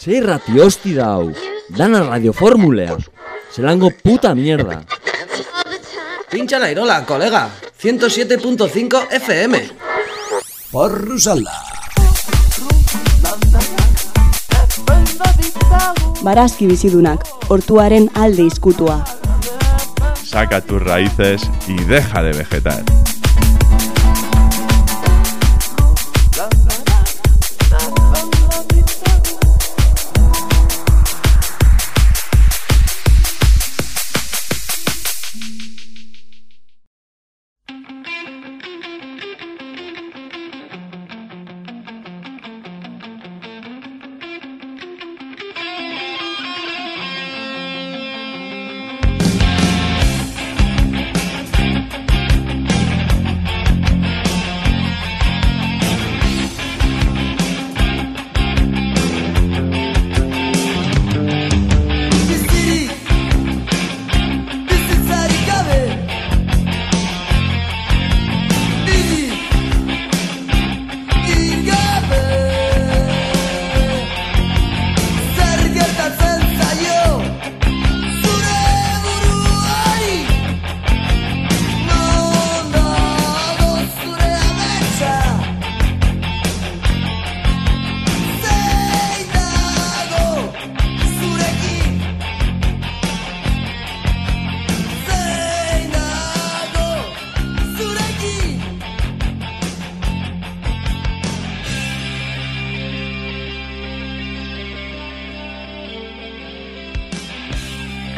Zer rati hosti da hau, dana radioformulea, zelango puta mierda. Pincha la irola, colega, 107.5 FM. Porrusalda. Barazki bizidunak, hortuaren alde izkutua. Saca tus raíces y deja de vegetar.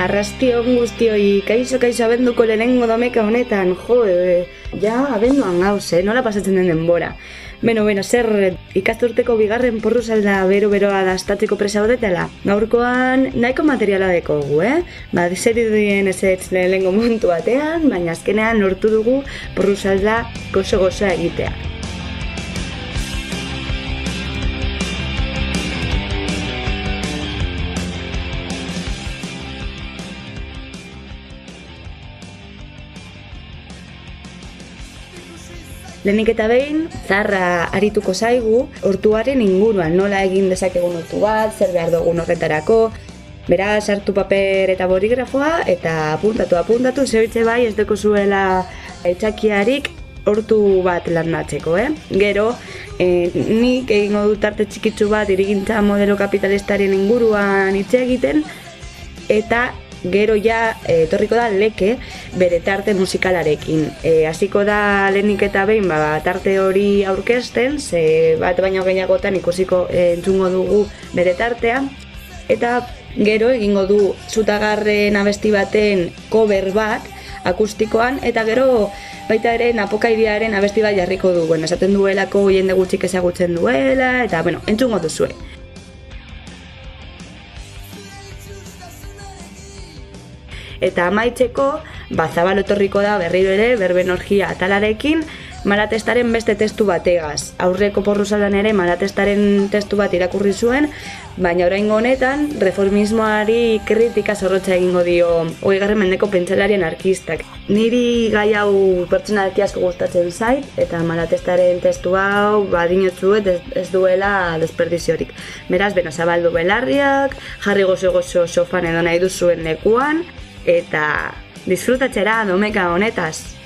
Arrastion guztioi, kaixo kaixo abenduko lehenengo domeka honetan, jo, e, ja abenduan gauz, eh? nola pasatzen den denbora. Beno, beno, zer ikasturteko bigarren porruzalda bero-beroa dastatzeko presa hodetela. Gaurkoan nahiko materiala dekogu, eh? Ba, zer idudien ez ez lehenengo montu batean, baina azkenean lortu dugu porruzalda gozo-gozoa egitea. Lehenik eta behin, zarra arituko zaigu, hortuaren inguruan, nola egin dezakegun hortu bat, zer behar dugun horretarako, Beraz, hartu paper eta borigrafoa eta apuntatu, apuntatu, zebitze bai ez deko zuela etxakiarik hortu bat landatzeko, eh? Gero, eh, nik egingo dut arte txikitsu bat irigintza modelo kapitalistaren inguruan hitz egiten, eta gero ja eh, etorriko da leke bere tarte musikalarekin. E, hasiko da lehenik eta behin ba, tarte hori aurkezten, ze bat baino gehiagotan ikusiko eh, entzungo dugu bere tartea, eta gero egingo du zutagarren abesti baten cover bat akustikoan, eta gero baita ere napokairiaren abesti bat jarriko du, bueno, esaten duelako jende gutxik ezagutzen duela, eta bueno, entzungo duzue. Eta amaitzeko, ba, zabal etorriko da berriro ere, berben orgia atalarekin, malatestaren beste testu bategaz. Aurreko porrusaldan ere malatestaren testu bat irakurri zuen, baina oraingo honetan reformismoari kritika zorrotza egingo dio hogeigarren mendeko pentsalarien arkistak. Niri gai hau pertsonalki asko gustatzen zait, eta malatestaren testu hau badinotzuet ez, duela desperdiziorik. Beraz, beno, zabaldu belarriak, jarri gozo-gozo sofan edo nahi duzuen lekuan, eta disfrutatxera domeka honetaz.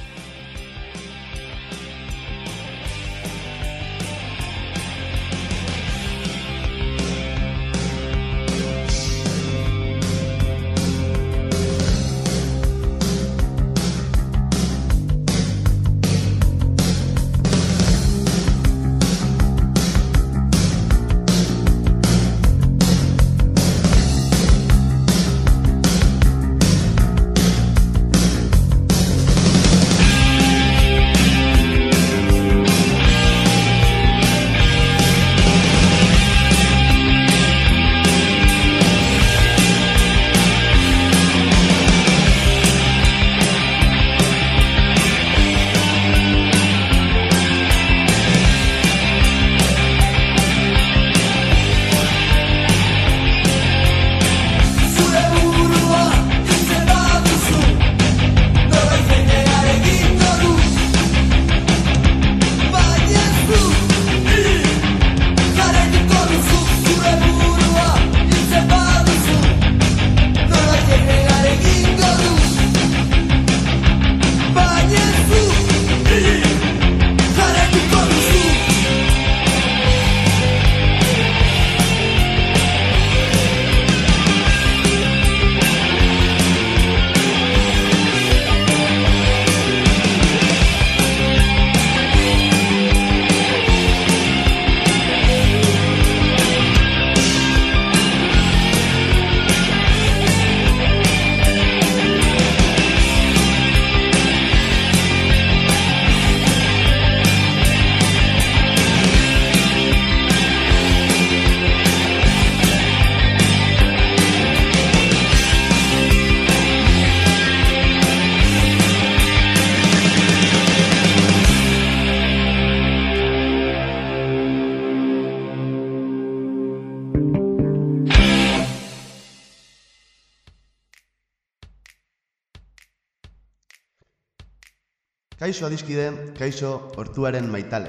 Kaixo adiskide, kaixo hortuaren maitale.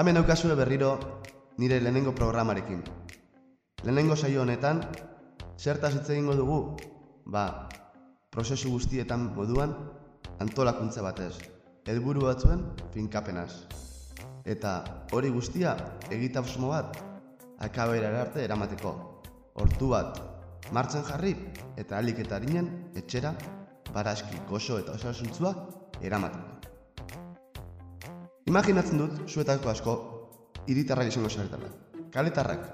Hemen aukazue berriro nire lehenengo programarekin. Lehenengo saio honetan, zertaz hitz egingo dugu? Ba, prozesu guztietan moduan, antolakuntza batez, helburu batzuen finkapenaz. Eta hori guztia egitasmo bat akaberara arte eramateko. Hortu bat martxan jarri eta alik eta harinen etxera baraski, goxo eta osasuntzua eramateko. Imaginatzen dut, zuetako asko, hiritarrak izango zaretela. Kaletarrak,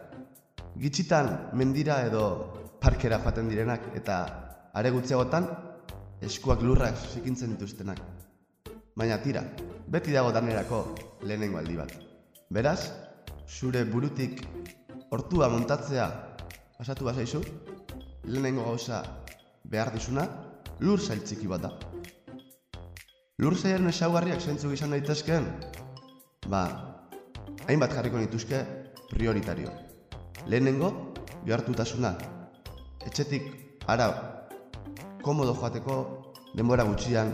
gitxitan mendira edo parkera joaten direnak eta are gutxiagotan eskuak lurrak zikintzen dituztenak. Baina tira, beti dago danerako lehenengo aldi bat. Beraz, zure burutik hortua montatzea pasatu bazaizu, lehenengo gauza behar dizuna, lur zail txiki bat da. Lur zailen esaugarriak zeintzuk izan daitezkeen? Ba, hainbat jarriko nituzke prioritario. Lehenengo, behartutasuna. Etxetik ara komodo joateko denbora gutxian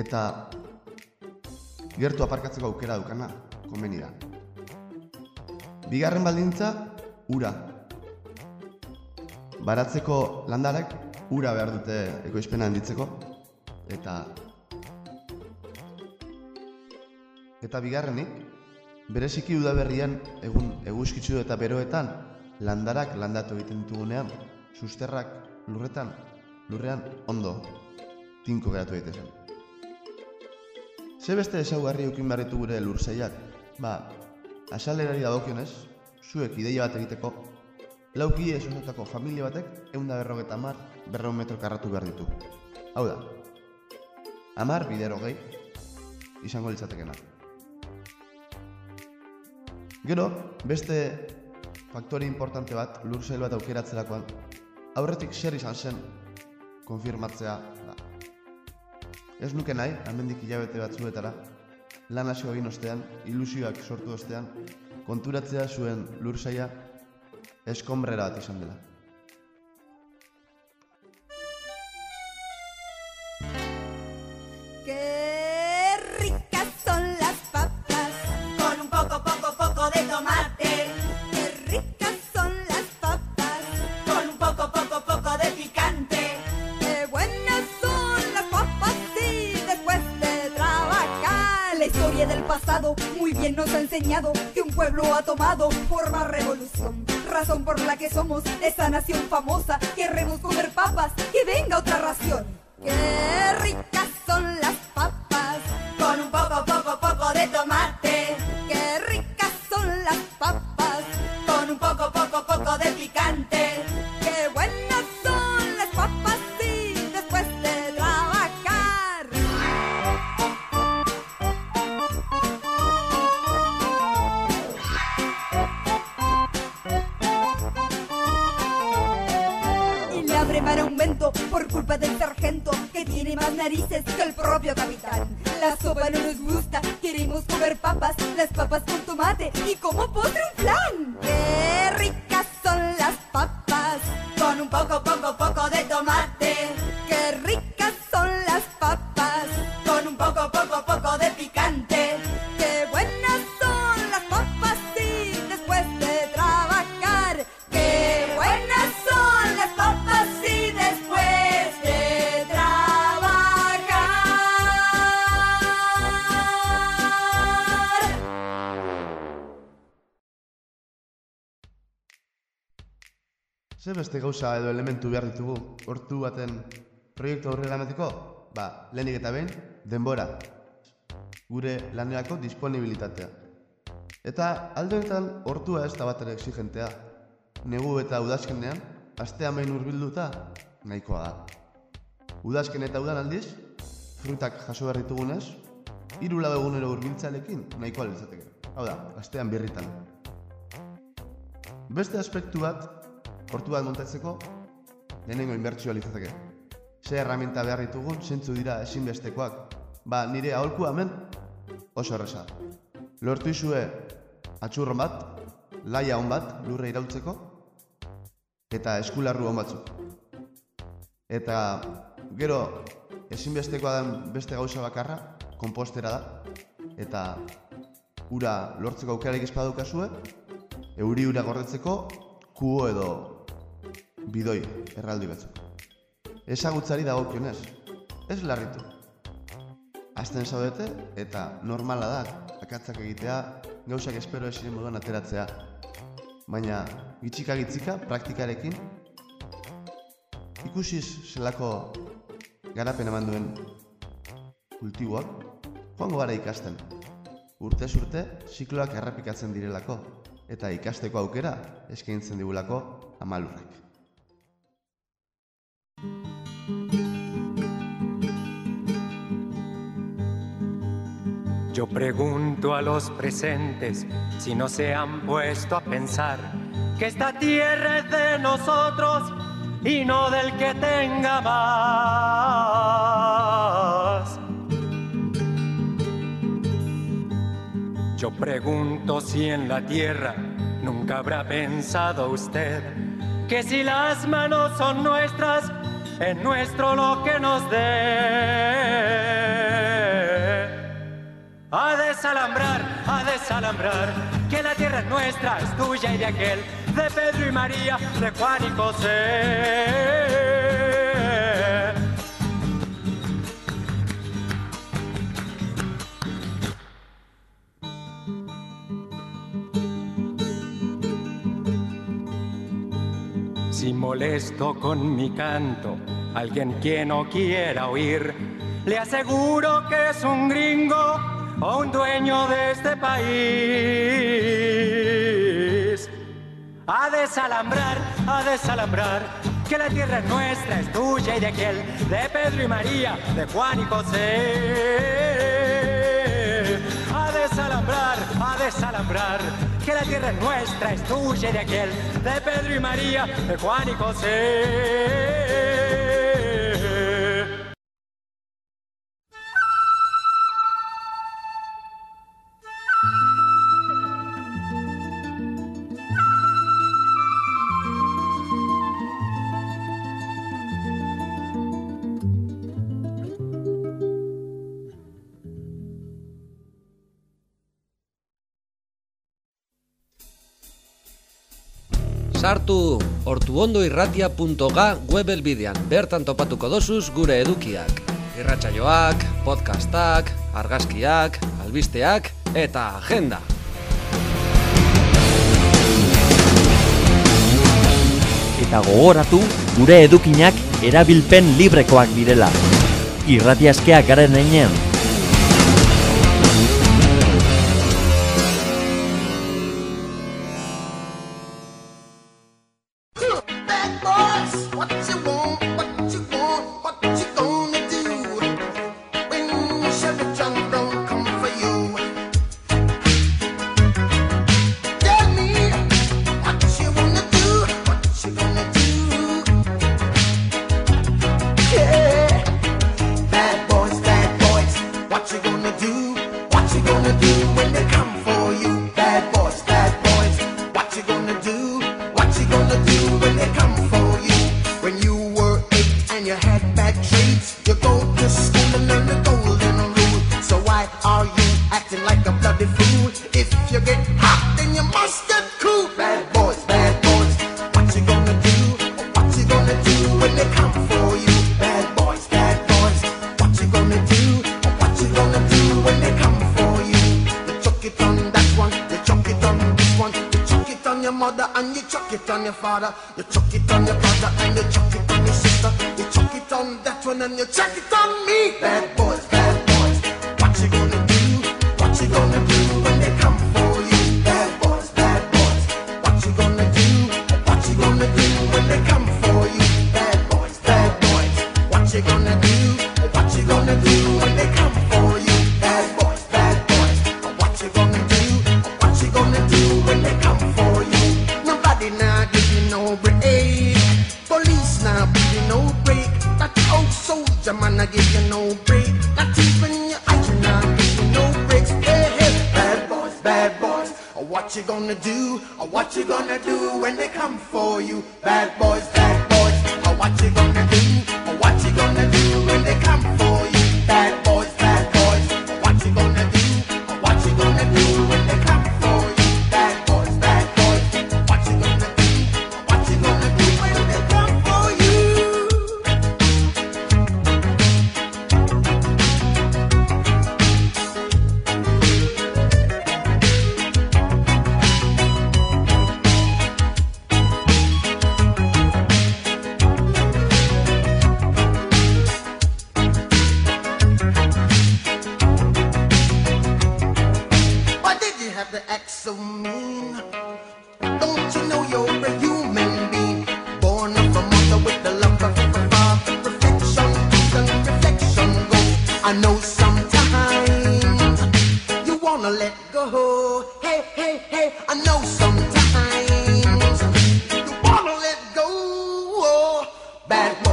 eta gertu aparkatzeko aukera dukana komeni da. Bigarren baldintza, ura. Baratzeko landarek ura behar dute ekoizpena handitzeko eta eta bigarrenik bereziki udaberrian egun eguzkitzu eta beroetan landarak landatu egiten ditugunean susterrak lurretan lurrean ondo tinko geratu daitezen. Ze beste ezaugarri eukin barritu gure lurzeiak? Ba, asalerari dagokionez, zuek ideia bat egiteko, lauki ez osatako familia batek eunda berrogeta amar berreun metro karratu behar ditu. Hau da, amar bidero gehi izango litzatekena. Gero, beste faktore importante bat, lursail bat aukeratzerakoan, aurretik zer izan zen konfirmatzea da. Ez nuke nahi, hemendik hilabete batzuetara, lan asko egin ostean, ilusioak sortu ostean, konturatzea zuen lursaia eskombrera bat izan dela. Que un pueblo ha tomado forma revolución. Razón por la que somos esa nación famosa. Queremos comer papas, que venga otra ración. Qué ricas gauza edo elementu behar ditugu hortu baten proiektu aurrera emateko? Ba, lehenik eta behin, denbora. Gure lanerako disponibilitatea. Eta alde honetan hortua ez da bat ere exigentea. Negu eta udazkenean, astean behin hurbilduta nahikoa da. Udazken eta udan aldiz, frutak jaso behar ditugunez, hiru lau egunero hurbiltzalekin nahikoa litzateke. Hau da, astean birritan. Beste aspektu bat, portu bat montatzeko, lehenengo inbertsioa litzateke. Ze herramienta behar ditugun, zentzu dira ezinbestekoak. Ba, nire aholku hemen oso erresa. Lortu izue atxurron bat, laia hon bat, lurre irautzeko, eta eskularru hon batzuk. Eta gero ezinbestekoa den beste gauza bakarra, kompostera da, eta ura lortzeko aukerarik ez badukazue, euri ura gordetzeko kubo edo bidoi erraldi batzuk. Ezagutzari dagokionez, ez larritu. Azten zaudete eta normala da akatzak egitea, gauzak espero ezin moduan ateratzea. Baina gitxika gitzika praktikarekin ikusiz zelako garapen eman duen kultiboak, joango gara ikasten. Urtez urte, zikloak errepikatzen direlako, eta ikasteko aukera eskaintzen digulako amalurrek. Yo pregunto a los presentes si no se han puesto a pensar que esta tierra es de nosotros y no del que tenga más. Yo pregunto si en la tierra nunca habrá pensado usted que si las manos son nuestras, es nuestro lo que nos dé. Desalambrar, a desalambrar, que la tierra es nuestra, es tuya y de aquel, de Pedro y María, de Juan y José. Si molesto con mi canto, alguien que no quiera oír, le aseguro que es un gringo o un dueño de este país. A desalambrar, a desalambrar, que la tierra es nuestra, es tuya y de aquel, de Pedro y María, de Juan y José. A desalambrar, a desalambrar, que la tierra es nuestra, es tuya y de aquel, de Pedro y María, de Juan y José. Sartu ortuondoirratia.ga web bertan topatuko dosuz gure edukiak. Irratsaioak, podcastak, argazkiak, albisteak eta agenda. Eta gogoratu gure edukinak erabilpen librekoak direla. Irratiaskeak garen einean. Bad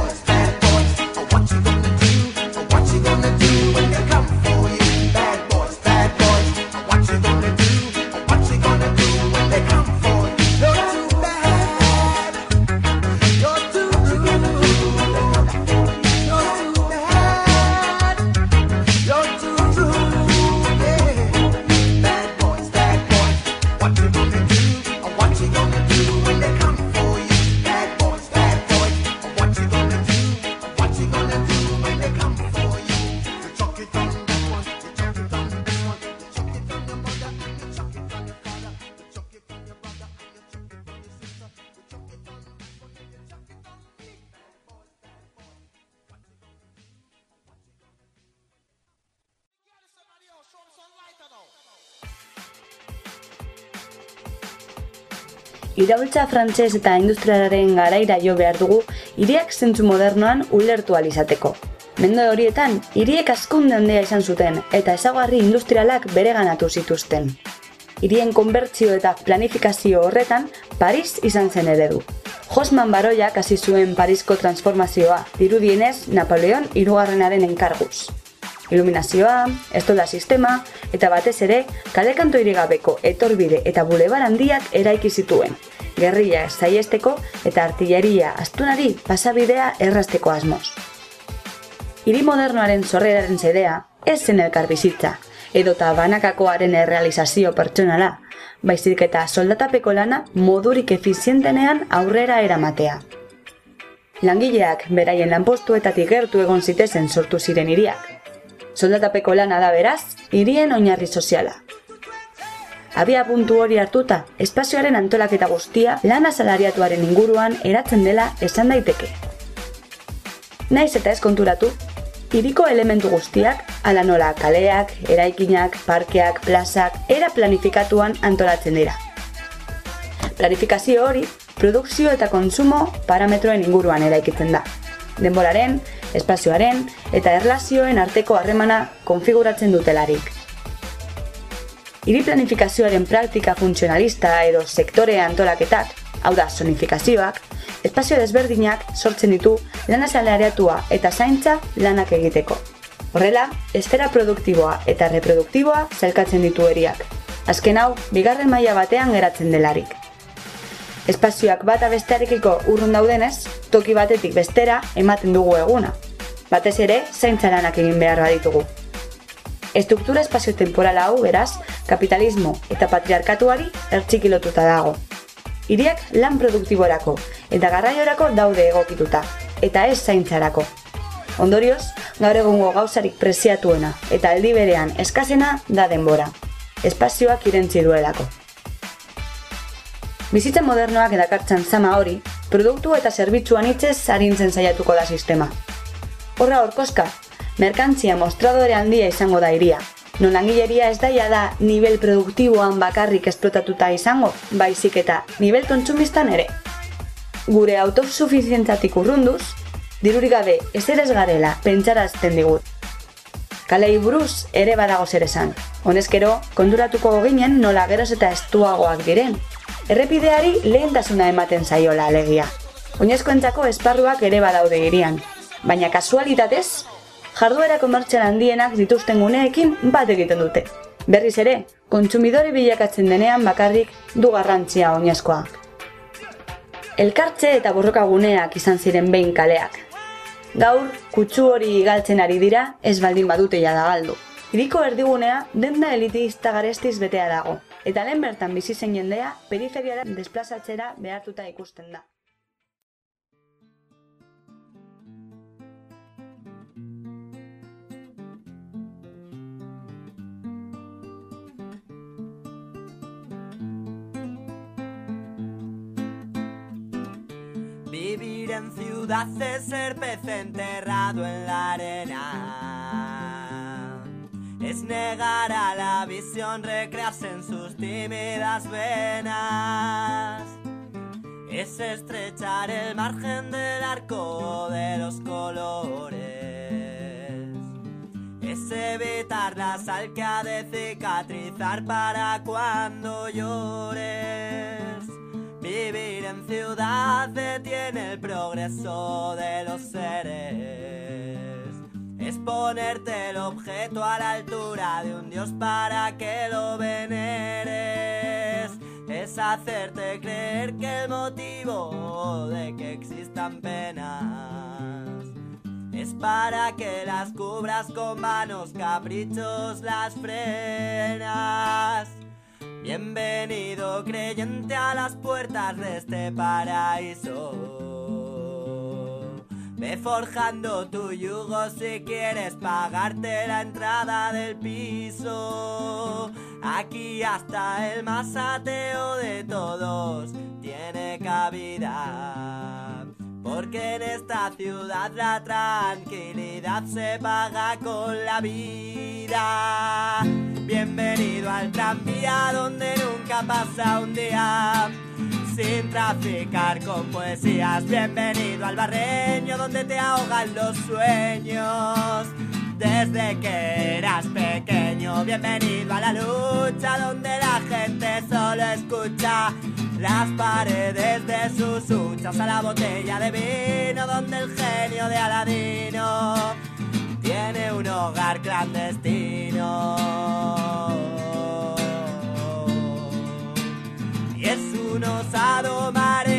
Iraultza frantses eta industrialaren garaira jo behar dugu hiriak zentzu modernoan ulertu alizateko. Mende horietan, hiriek askunde handia izan zuten eta ezagarri industrialak bereganatu zituzten. Hirien konbertsio eta planifikazio horretan, Paris izan zen eredu. Josman Baroiak hasi zuen Parisko transformazioa, dirudienez Napoleon hirugarrenaren enkarguz. Iluminazioa, estolda sistema eta batez ere kalekanto irigabeko etorbide eta bulebar handiak eraiki zituen. Gerrilla saiesteko eta artilleria astunari pasabidea errazteko asmoz. Hiri modernoaren sorreraren zedea ez zen elkarbizitza, edota banakakoaren errealizazio pertsonala, baizik eta soldatapeko lana modurik efizientenean aurrera eramatea. Langileak beraien lanpostuetatik gertu egon zitezen sortu ziren hiriak. Soldatapeko lana da beraz, hirien oinarri soziala. Abia puntu hori hartuta, espazioaren antolaketa guztia lana salariatuaren inguruan eratzen dela esan daiteke. Naiz eta ez konturatu, hiriko elementu guztiak, ala nola kaleak, eraikinak, parkeak, plazak, era planifikatuan antolatzen dira. Planifikazio hori, produkzio eta konsumo parametroen inguruan eraikitzen da. Denboraren, espazioaren eta erlazioen arteko harremana konfiguratzen dutelarik. Hiri planifikazioaren praktika funtzionalista edo sektore antolaketak, hau da zonifikazioak, espazio desberdinak sortzen ditu lana salariatua eta zaintza lanak egiteko. Horrela, esfera produktiboa eta reproduktiboa zelkatzen ditu eriak. Azken hau, bigarren maila batean geratzen delarik. Espazioak bata bestearekiko urrun daudenez, toki batetik bestera ematen dugu eguna. Batez ere, zaintza lanak egin behar baditugu. Estruktura espazio-temporala hau, beraz, kapitalismo eta patriarkatuari ertxikilotuta dago. Hiriak lan produktiborako eta garraiorako daude egokituta, eta ez zaintzarako. Ondorioz, gaur egungo gauzarik preziatuena eta aldi berean eskazena da denbora. Espazioak irentzi duelako. Bizitza modernoak edakartzen zama hori, produktu eta zerbitzuan hitzez arintzen saiatuko da sistema. Horra horkoska, merkantzia mostradore handia izango da iria. Non langileria ez daia da nivel produktiboan bakarrik esplotatuta izango, baizik eta nivel kontsumistan ere. Gure autosufizientzatik urrunduz, dirurik gabe ezer ez garela pentsarazten digut. Kalei buruz ere badago zer esan. Honezkero, konturatuko ginen nola geroz eta estuagoak diren. Errepideari lehentasuna ematen zaiola alegia. Oinezkoentzako esparruak ere badaude hirian, baina kasualitatez, jarduera komertzial handienak dituzten guneekin bat egiten dute. Berriz ere, kontsumidore bilakatzen denean bakarrik du garrantzia oinezkoa. Elkartze eta borroka guneak izan ziren behin kaleak. Gaur, kutsu hori galtzen ari dira, ez baldin badute jada galdu. Hiriko erdigunea denda elitista garestiz betea dago, eta lehen bertan bizi zen jendea periferiara desplazatzera behartuta ikusten da. Vivir en ciudad es ser pez enterrado en la arena. Es negar a la visión recrearse en sus tímidas venas. Es estrechar el margen del arco de los colores. Es evitar la sal que ha de cicatrizar para cuando llores. En ciudad detiene el progreso de los seres. Es ponerte el objeto a la altura de un dios para que lo veneres. Es hacerte creer que el motivo de que existan penas es para que las cubras con vanos caprichos las frenas. Bienvenido creyente a las puertas de este paraíso. Ve forjando tu yugo si quieres pagarte la entrada del piso. Aquí hasta el más ateo de todos tiene cabida. Porque en esta ciudad la tranquilidad se paga con la vida. Bienvenido al tranvía donde nunca pasa un día sin traficar con poesías. Bienvenido al barreño donde te ahogan los sueños. Desde que eras pequeño, bienvenido a la lucha donde la gente solo escucha las paredes de sus huchas a la botella de vino donde el genio de Aladino tiene un hogar clandestino. Y es un osado marino.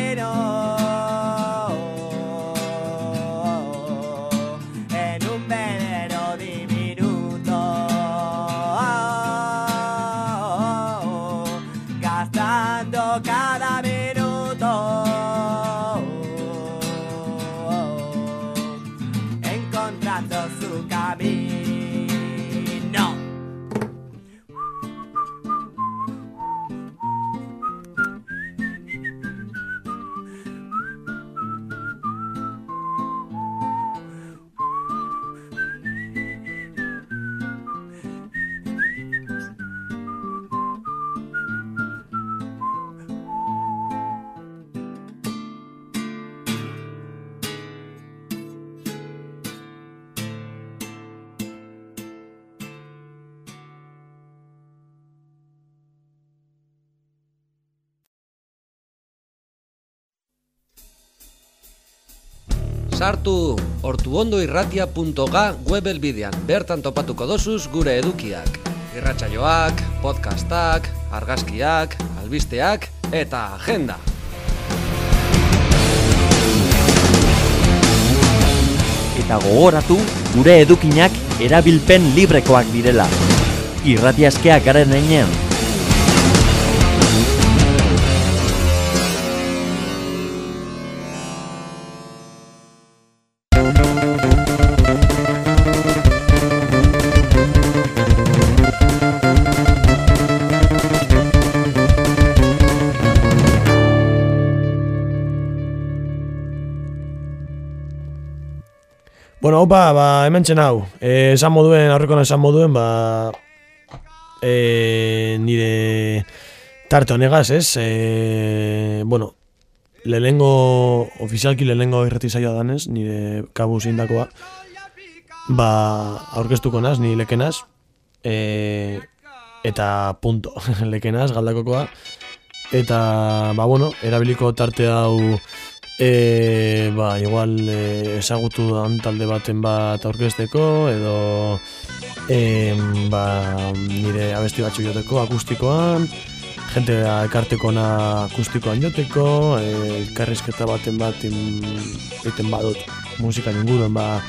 Sartu ortuondoirratia.ga web elbidean, bertan topatuko dosuz gure edukiak. Irratsaioak, podcastak, argazkiak, albisteak eta agenda. Eta gogoratu gure edukinak erabilpen librekoak direla. Irratiaskeak garen heinean. Opa, ba, hemen txen hau. E, esan moduen, aurrekoan esan moduen, ba, e, nire tarte honegaz, ez? E, bueno, lehengo, ofizialki lehengo irrati zaioa danez, nire kabuz indakoa, ba, aurkeztuko naz, ni lekenaz, e, eta punto, lekenaz, galdakokoa, eta, ba, bueno, erabiliko tarte hau, E, ba, igual e, ezagutu dan talde baten bat aurkezteko edo e, ba, nire abesti batzu joteko akustikoan jente ekarteko na akustikoan joteko e, elkarrizketa baten bat egiten badut musika inguruen ba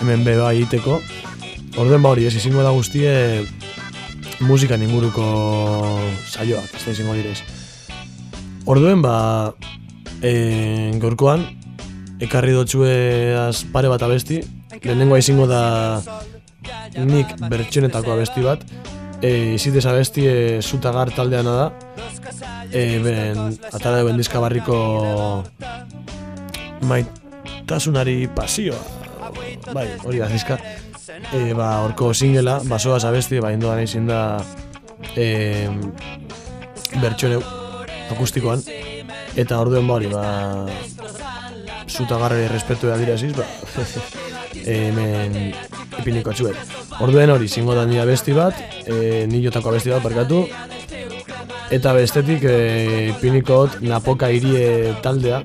hemen be bai egiteko. Orduen ba hori, ez izango da guztie musika inguruko saioak, ez da izango direz. Orduen ba e, gorkoan ekarri dotxueaz pare bat abesti, lehenengoa izango da nik bertsionetako abesti bat, e, izitez abesti e, zutagar taldeana da, e, ben, atara dizka barriko maitasunari pasioa, bai, hori da dizka, e, ba, orko singela, basoaz abesti, ba, indoan izin da e, bertsioneu akustikoan, eta orduen ba hori, ba, zutagarri respetu da dira ziz, ba, hemen ipiniko atxuet. Orduen hori, zingo da nire abesti bat, e, nilotako abesti bat, barkatu, eta bestetik e, ipiniko hot Napoka irie taldea,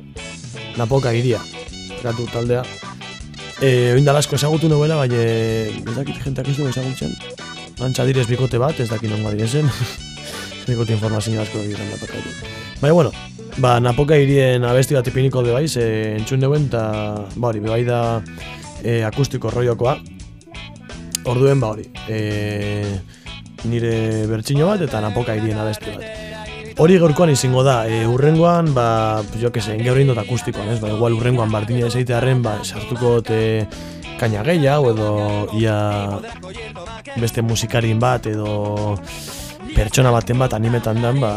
Napoka iria, barkatu taldea, e, oin asko ezagutu novela, baina ez dakit jenteak ez du ezagutzen, antxa direz bikote bat, ez dakit nongo direzen, bikote informazio asko egiten da pakatu. Baina, bueno, ba, Napoka irien abesti bat ipiniko de bai, ze entzun deuen, eta, ba hori, bai da e, akustiko rollokoa, Orduen ba hori, e, nire bertxino bat eta napoka irien abesti bat. Hori gaurkoan izango da, e, urrengoan, ba, jo que se, gaur indot akustikoan, ez, ba, igual urrengoan Martina esaitearen, ba, sartuko te kaina gehiago edo ia beste musikarin bat edo pertsona baten bat animetan dan, ba,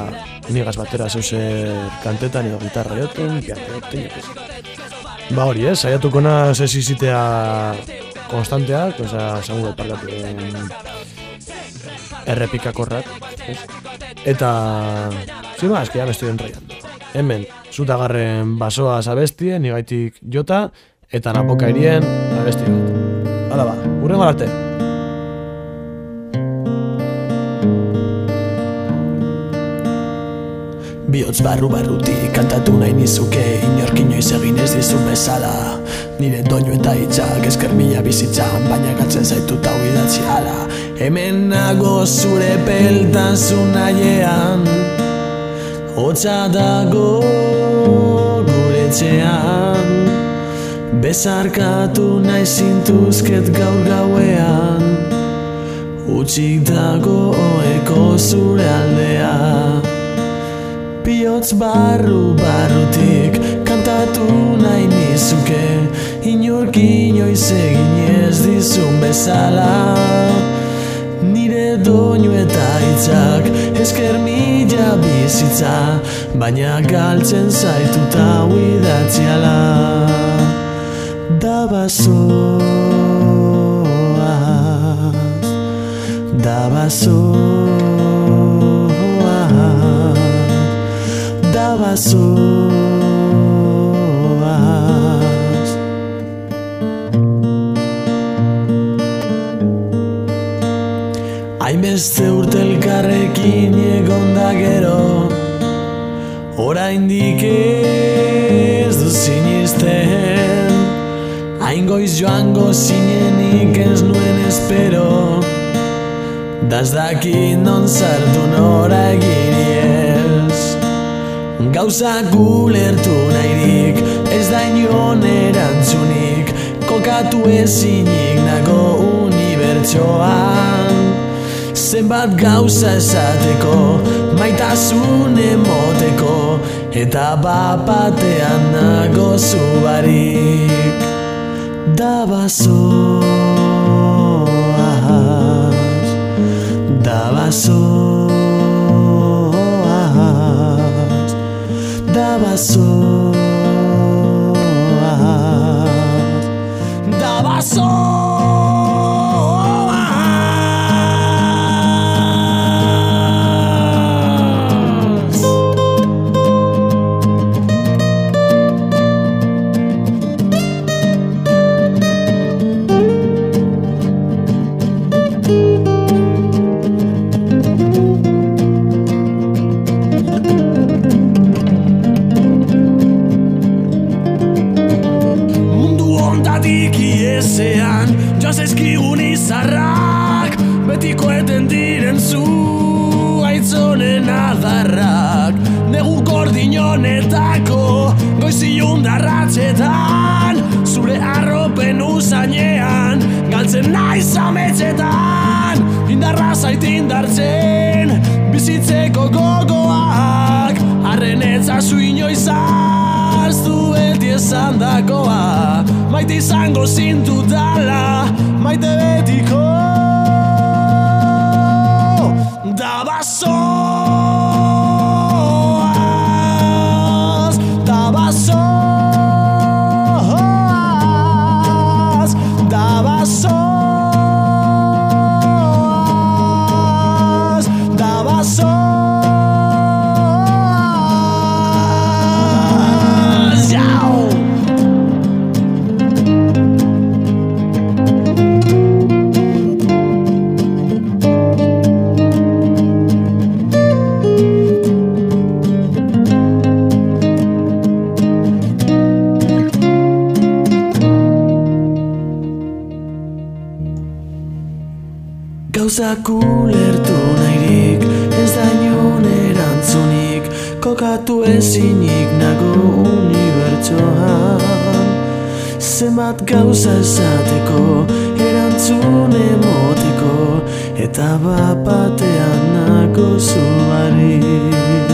nigaz batera zeuzer kantetan edo gitarra joten, piano joten, jo que se. Ba hori, ez, saiatuko naz ez izitea konstanteak, oza, segun parkatu errepikakorrak, ez? Eta, zima, eski ya me estoy enrollando. Hemen, zutagarren basoa abestie, nigaitik jota, eta napoka irien abesti bat. Hala ba, urren arte. Biotz barru barrutik kantatu nahi nizuke Inork inoiz egin ez dizun bezala. Nire doinu eta hitzak esker mila bizitzan Baina galtzen zaitu tau idatzi ala Hemen nago zure peltasun naiean Hotza dago gure etxean. Bezarkatu nahi zintuzket gaur gauean Utsik dago oeko zure aldea Biotz barru barrutik kantatu nahi nizuke Inork inoiz egin ez dizun bezala Nire doinu eta hitzak esker mila bizitza Baina galtzen zaituta huidatziala Da basoaz, bazoaz Hainbeste urte elkarrekin egon da gero Oraindik ez du sinisten Hain goiz joango zinenik ez nuen espero Das daki non sartu nora eginiez Gauza gulertu nahirik Ez da inion erantzunik Kokatu ezinik nago unibertsoan. Zenbat gauza esateko Maitasun emoteko Eta bapatean nago zubarik Da bazoaz Da bazoaz passou. Joz eskigun izarrak Betiko eten diren zu Aitzonen adarrak. Negu kordinonetako Goizilun darratxetan Zure arropen usainean Galtzen naiz ametxetan Indarra zait indartzen Bizitzeko gogoak Arren etzazu inoiz aztu beti esan dakoa Maite izango zintu dala Maite betiko Kokatu ezinik nago unibertsoan. Zenbat gauza esateko Erantzun emoteko Eta bapatean nago zuarik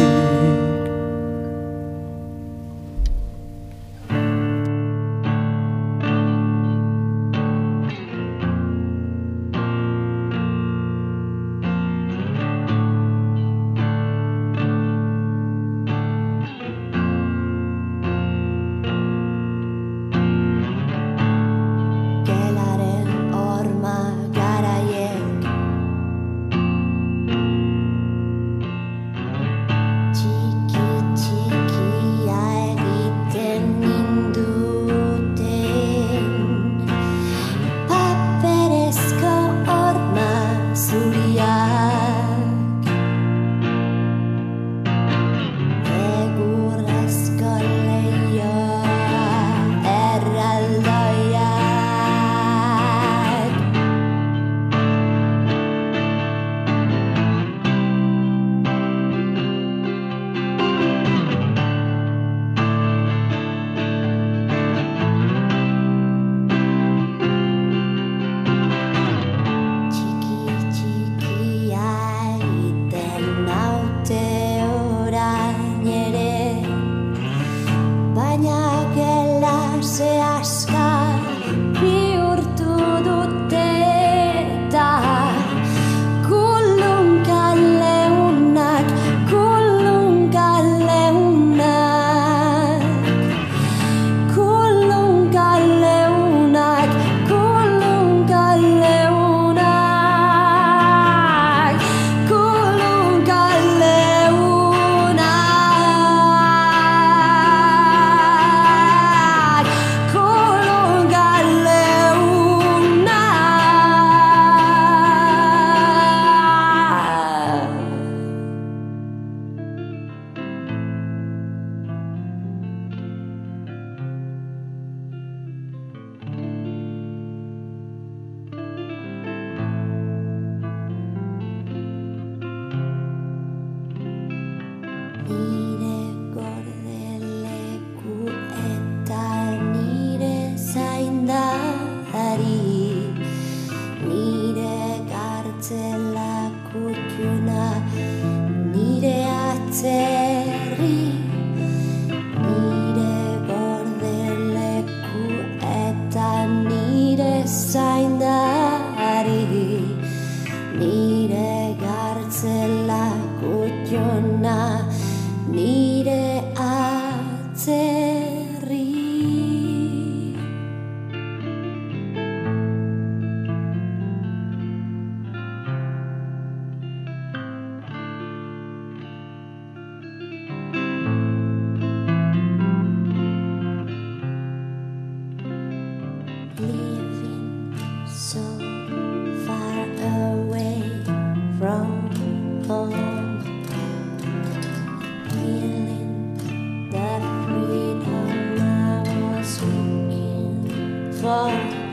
fall.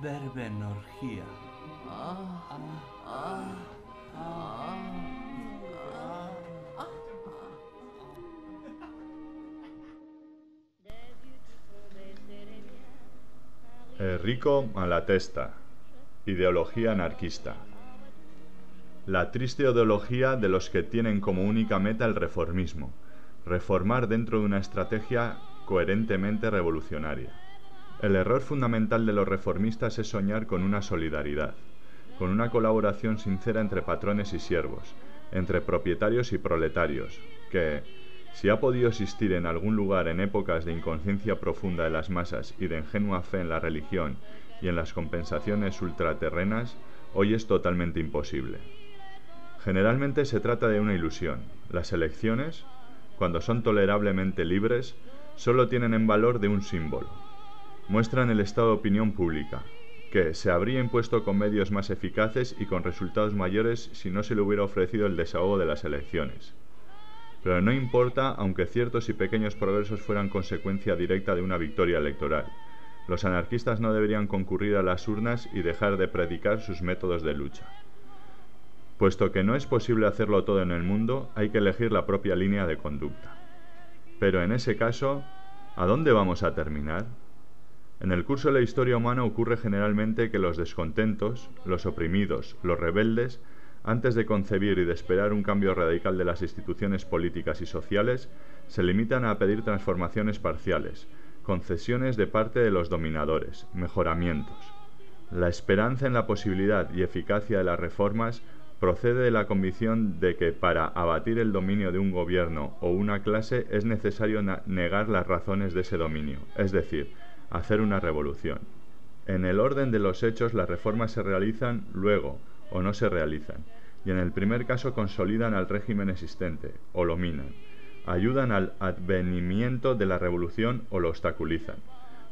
Berben orgía. Enrico Malatesta. Ideología anarquista. La triste ideología de los que tienen como única meta el reformismo, reformar dentro de una estrategia coherentemente revolucionaria. El error fundamental de los reformistas es soñar con una solidaridad, con una colaboración sincera entre patrones y siervos, entre propietarios y proletarios, que, si ha podido existir en algún lugar en épocas de inconsciencia profunda de las masas y de ingenua fe en la religión y en las compensaciones ultraterrenas, hoy es totalmente imposible. Generalmente se trata de una ilusión. Las elecciones, cuando son tolerablemente libres, solo tienen en valor de un símbolo. Muestran el estado de opinión pública, que se habría impuesto con medios más eficaces y con resultados mayores si no se le hubiera ofrecido el desahogo de las elecciones. Pero no importa aunque ciertos y pequeños progresos fueran consecuencia directa de una victoria electoral. Los anarquistas no deberían concurrir a las urnas y dejar de predicar sus métodos de lucha. Puesto que no es posible hacerlo todo en el mundo, hay que elegir la propia línea de conducta. Pero en ese caso, ¿a dónde vamos a terminar? En el curso de la historia humana ocurre generalmente que los descontentos, los oprimidos, los rebeldes, antes de concebir y de esperar un cambio radical de las instituciones políticas y sociales, se limitan a pedir transformaciones parciales, concesiones de parte de los dominadores, mejoramientos. La esperanza en la posibilidad y eficacia de las reformas procede de la convicción de que para abatir el dominio de un gobierno o una clase es necesario negar las razones de ese dominio, es decir, hacer una revolución. En el orden de los hechos las reformas se realizan luego, o no se realizan, y en el primer caso consolidan al régimen existente, o lo minan, ayudan al advenimiento de la revolución o lo obstaculizan,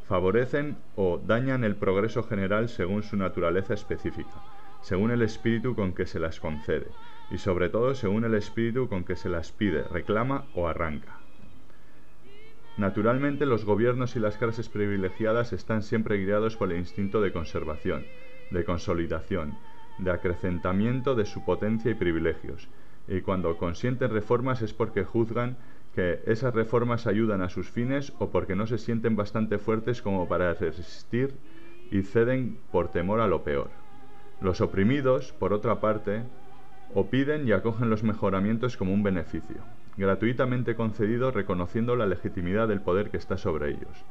favorecen o dañan el progreso general según su naturaleza específica, según el espíritu con que se las concede, y sobre todo según el espíritu con que se las pide, reclama o arranca. Naturalmente los gobiernos y las clases privilegiadas están siempre guiados por el instinto de conservación, de consolidación, de acrecentamiento de su potencia y privilegios, y cuando consienten reformas es porque juzgan que esas reformas ayudan a sus fines o porque no se sienten bastante fuertes como para resistir y ceden por temor a lo peor. Los oprimidos, por otra parte, o piden y acogen los mejoramientos como un beneficio, gratuitamente concedido reconociendo la legitimidad del poder que está sobre ellos,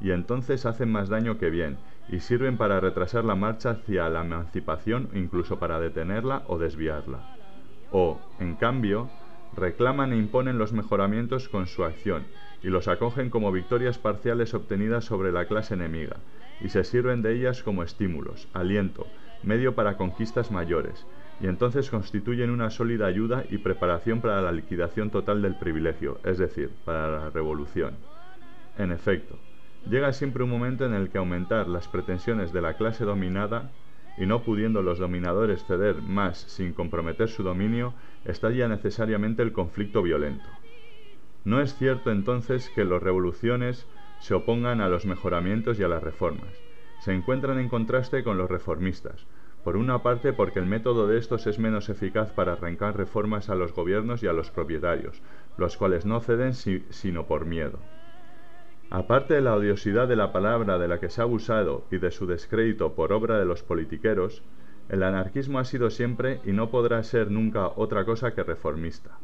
y entonces hacen más daño que bien, y sirven para retrasar la marcha hacia la emancipación incluso para detenerla o desviarla. O, en cambio, reclaman e imponen los mejoramientos con su acción, y los acogen como victorias parciales obtenidas sobre la clase enemiga, y se sirven de ellas como estímulos, aliento, medio para conquistas mayores, y entonces constituyen una sólida ayuda y preparación para la liquidación total del privilegio, es decir, para la revolución. En efecto, Llega siempre un momento en el que aumentar las pretensiones de la clase dominada y no pudiendo los dominadores ceder más sin comprometer su dominio, estalla necesariamente el conflicto violento. No es cierto entonces que las revoluciones se opongan a los mejoramientos y a las reformas. Se encuentran en contraste con los reformistas, por una parte porque el método de estos es menos eficaz para arrancar reformas a los gobiernos y a los propietarios, los cuales no ceden sino por miedo. Aparte de la odiosidad de la palabra de la que se ha abusado y de su descrédito por obra de los politiqueros, el anarquismo ha sido siempre y no podrá ser nunca otra cosa que reformista.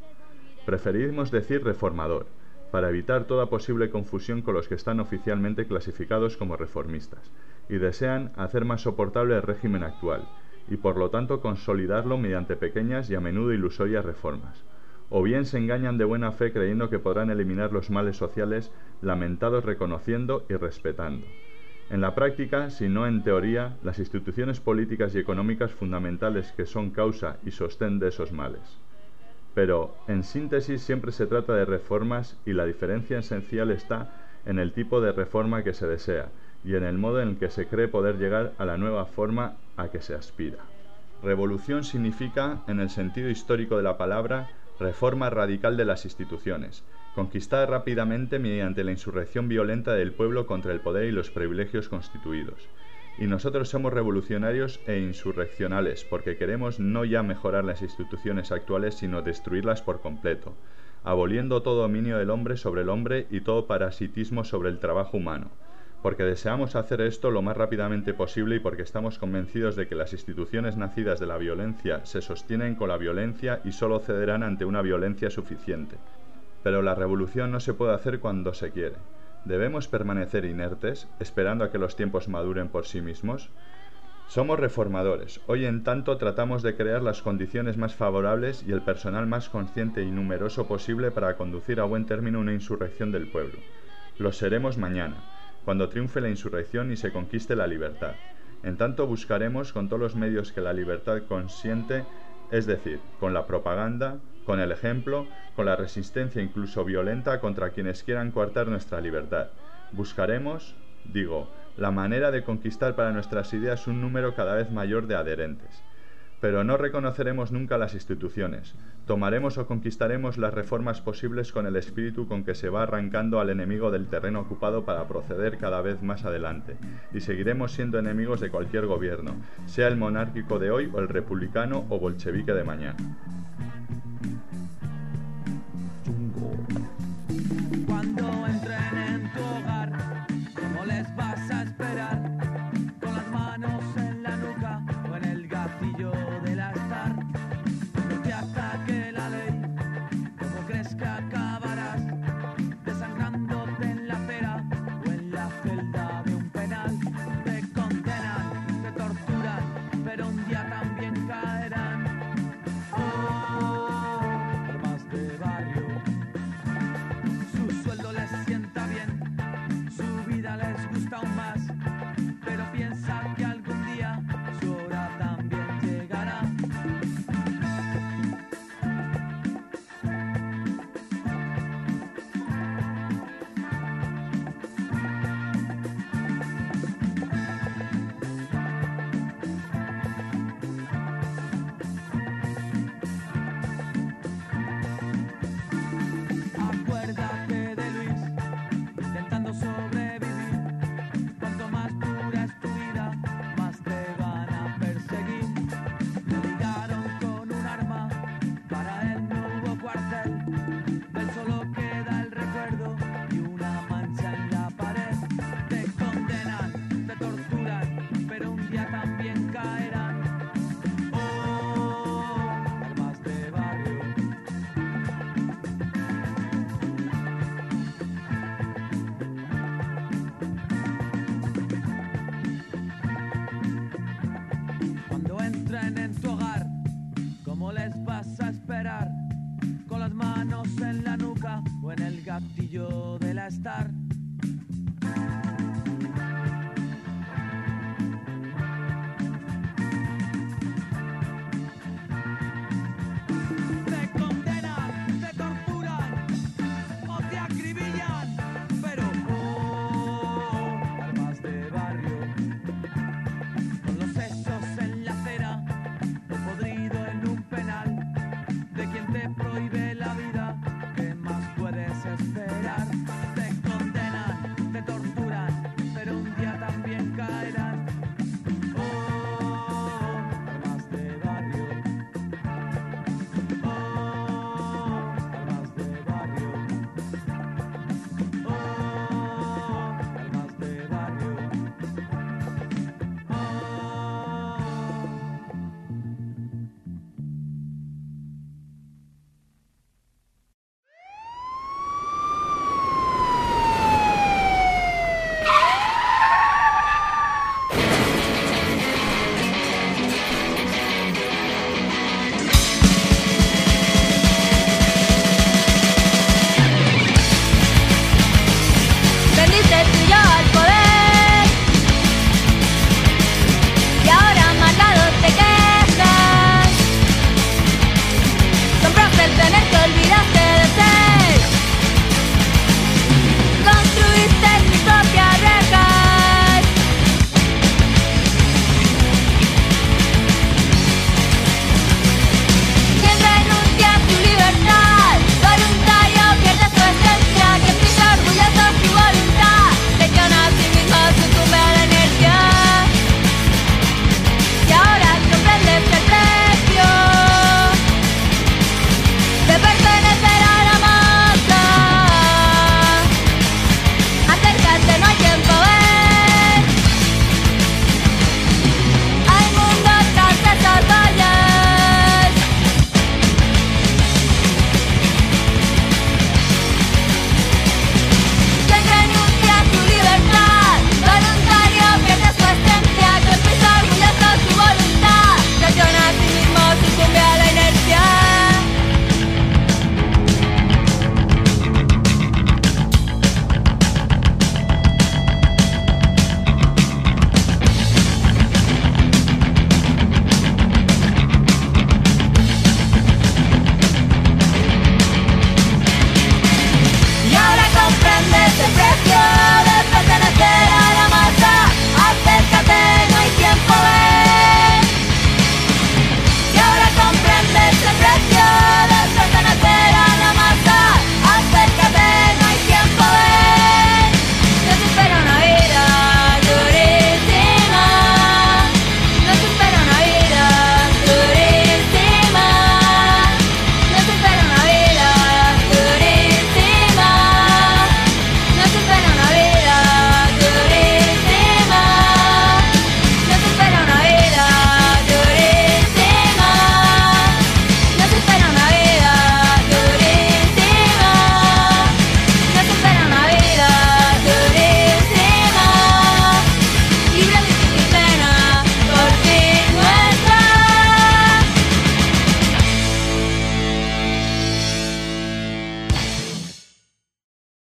Preferimos decir reformador, para evitar toda posible confusión con los que están oficialmente clasificados como reformistas, y desean hacer más soportable el régimen actual, y por lo tanto consolidarlo mediante pequeñas y a menudo ilusorias reformas o bien se engañan de buena fe creyendo que podrán eliminar los males sociales lamentados reconociendo y respetando. En la práctica, si no en teoría, las instituciones políticas y económicas fundamentales que son causa y sostén de esos males. Pero, en síntesis, siempre se trata de reformas y la diferencia esencial está en el tipo de reforma que se desea y en el modo en que se cree poder llegar a la nueva forma a que se aspira. Revolución significa, en el sentido histórico de la palabra, reforma radical de las instituciones, conquistada rápidamente mediante la insurrección violenta del pueblo contra el poder y los privilegios constituidos, Y nosotros somos revolucionarios e insurreccionales porque queremos no ya mejorar las instituciones actuales, sino destruirlas por completo, aboliendo todo dominio del hombre sobre el hombre y todo parasitismo sobre el trabajo humano. Porque deseamos hacer esto lo más rápidamente posible y porque estamos convencidos de que las instituciones nacidas de la violencia se sostienen con la violencia y solo cederán ante una violencia suficiente. Pero la revolución no se puede hacer cuando se quiere. ¿Debemos permanecer inertes, esperando a que los tiempos maduren por sí mismos? Somos reformadores. Hoy en tanto tratamos de crear las condiciones más favorables y el personal más consciente y numeroso posible para conducir a buen término una insurrección del pueblo. Lo seremos mañana, cuando triunfe la insurrección y se conquiste la libertad. En tanto buscaremos con todos los medios que la libertad consiente, es decir, con la propaganda, con el ejemplo, con la resistencia incluso violenta contra quienes quieran coartar nuestra libertad. Buscaremos, digo, la manera de conquistar para nuestras ideas un número cada vez mayor de adherentes. Pero no reconoceremos nunca las instituciones. Tomaremos o conquistaremos las reformas posibles con el espíritu con que se va arrancando al enemigo del terreno ocupado para proceder cada vez más adelante. Y seguiremos siendo enemigos de cualquier gobierno, sea el monárquico de hoy o el republicano o bolchevique de mañana. go